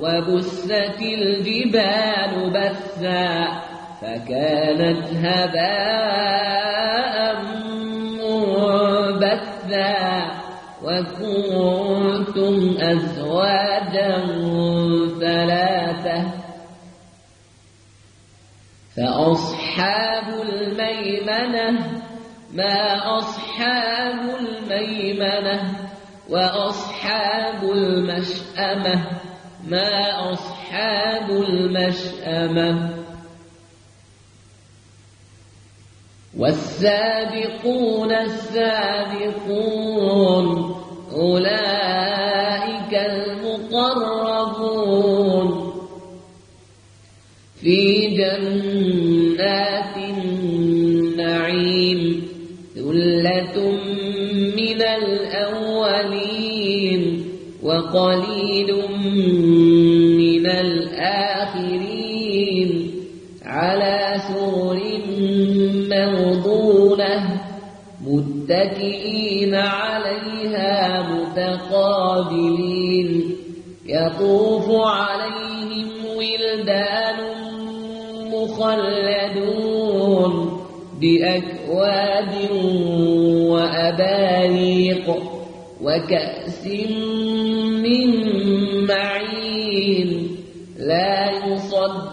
وبست الجبال بثا فكانت هباء منبثا وكنتم أزواجا ثلاثة فأصحاب الميمنة ما أصحاب الميمنة وأصحاب المشأمة ما أصحاب المشأمة. والسابقون السابقون أولئك المقربون. في جنات النعيم ثلة من الأولين. وقليل من الآخرين على سور موضونة متكئين عليها متقابلين يطوف عليهم ولدان مخلدون بأكواب وأباريق وكأس من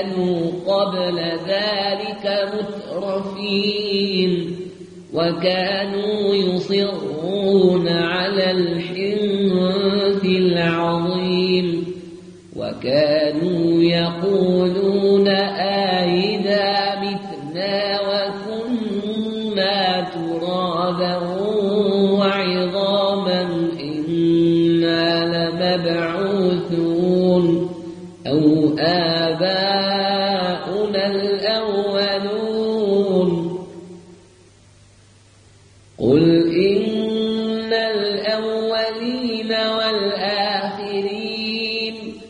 كانوا قبل ذلك مترفين وكانوا يصرون على الحنث العظيم وكانوا يقولون آئذا متنا وكنا ترابا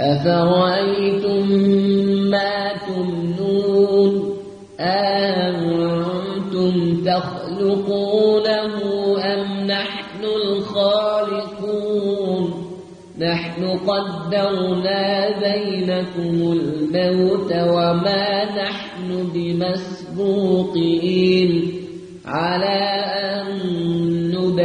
أفرأيتم ما تمنون؟ أنتم تخلقونه أم نحن الخالقون؟ نحن قدرنا بينكم الموت وما نحن بمسبوقين. على أن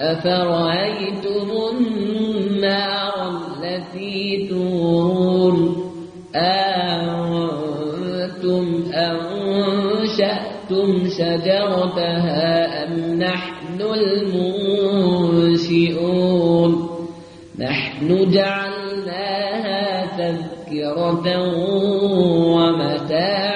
أفرأيتم النار التي تورون؟ أنتم أنشأتم شجرتها أم نحن المنشئون؟ نحن جعلناها تذكرة ومتاعا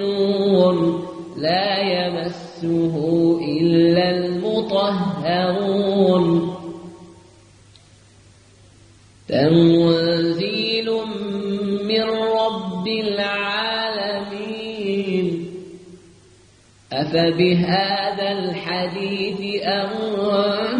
مكنون لا يمسه إلا المطهرون. تنزيل من رب العالمين. أفبهذا الحديث أنتم